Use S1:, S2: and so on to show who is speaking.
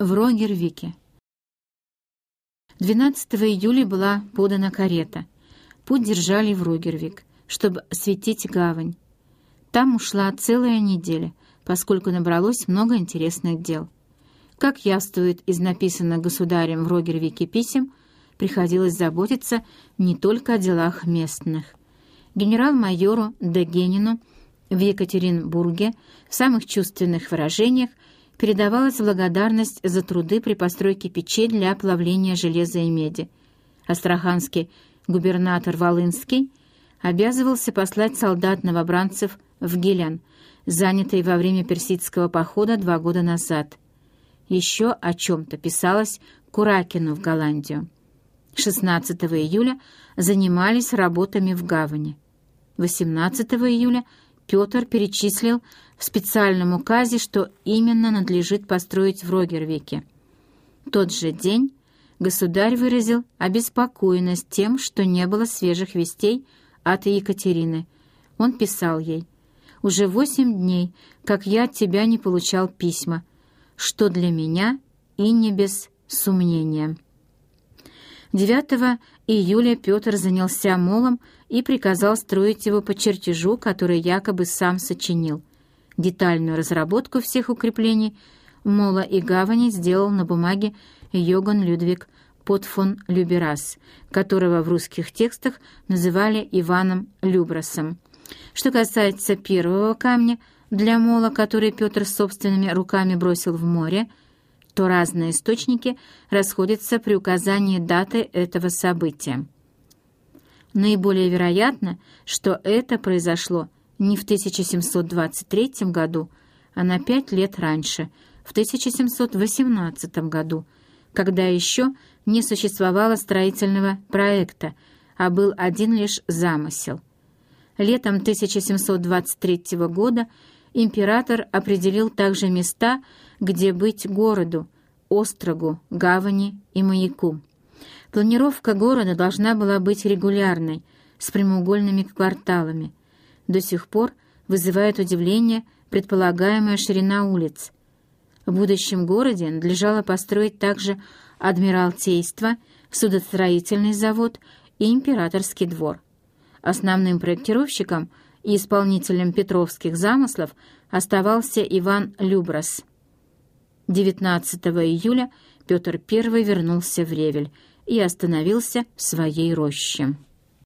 S1: В Рогервике. 12 июля была подана карета. Путь держали в Рогервик, чтобы осветить гавань. Там ушла целая неделя, поскольку набралось много интересных дел. Как явствует из написанных государем в Рогервике писем, приходилось заботиться не только о делах местных. Генерал-майору Дегенину в Екатеринбурге в самых чувственных выражениях передавалась благодарность за труды при постройке печей для оплавления железа и меди. Астраханский губернатор Волынский обязывался послать солдат-новобранцев в Гилян, занятый во время персидского похода два года назад. Еще о чем-то писалось Куракину в Голландию. 16 июля занимались работами в гавани. 18 июля Петр перечислил в специальном указе, что именно надлежит построить в Рогервике. Тот же день государь выразил обеспокоенность тем, что не было свежих вестей от Екатерины. Он писал ей «Уже восемь дней, как я от тебя не получал письма, что для меня и не без сомнения». 9 июля Петр занялся молом и приказал строить его по чертежу, который якобы сам сочинил. Детальную разработку всех укреплений мола и гавани сделал на бумаге Йоган Людвиг Потфон Люберас, которого в русских текстах называли Иваном Любрасом. Что касается первого камня для мола, который Петр собственными руками бросил в море, то разные источники расходятся при указании даты этого события. Наиболее вероятно, что это произошло не в 1723 году, а на пять лет раньше, в 1718 году, когда еще не существовало строительного проекта, а был один лишь замысел. Летом 1723 года император определил также места, где быть городу, острогу, гавани и маяку. Планировка города должна была быть регулярной, с прямоугольными кварталами. До сих пор вызывает удивление предполагаемая ширина улиц. В будущем городе надлежало построить также Адмиралтейство, судостроительный завод и императорский двор. Основным проектировщиком и исполнителем петровских замыслов оставался Иван Любрас. 19 июля Петр I вернулся в Ревель и остановился в своей роще.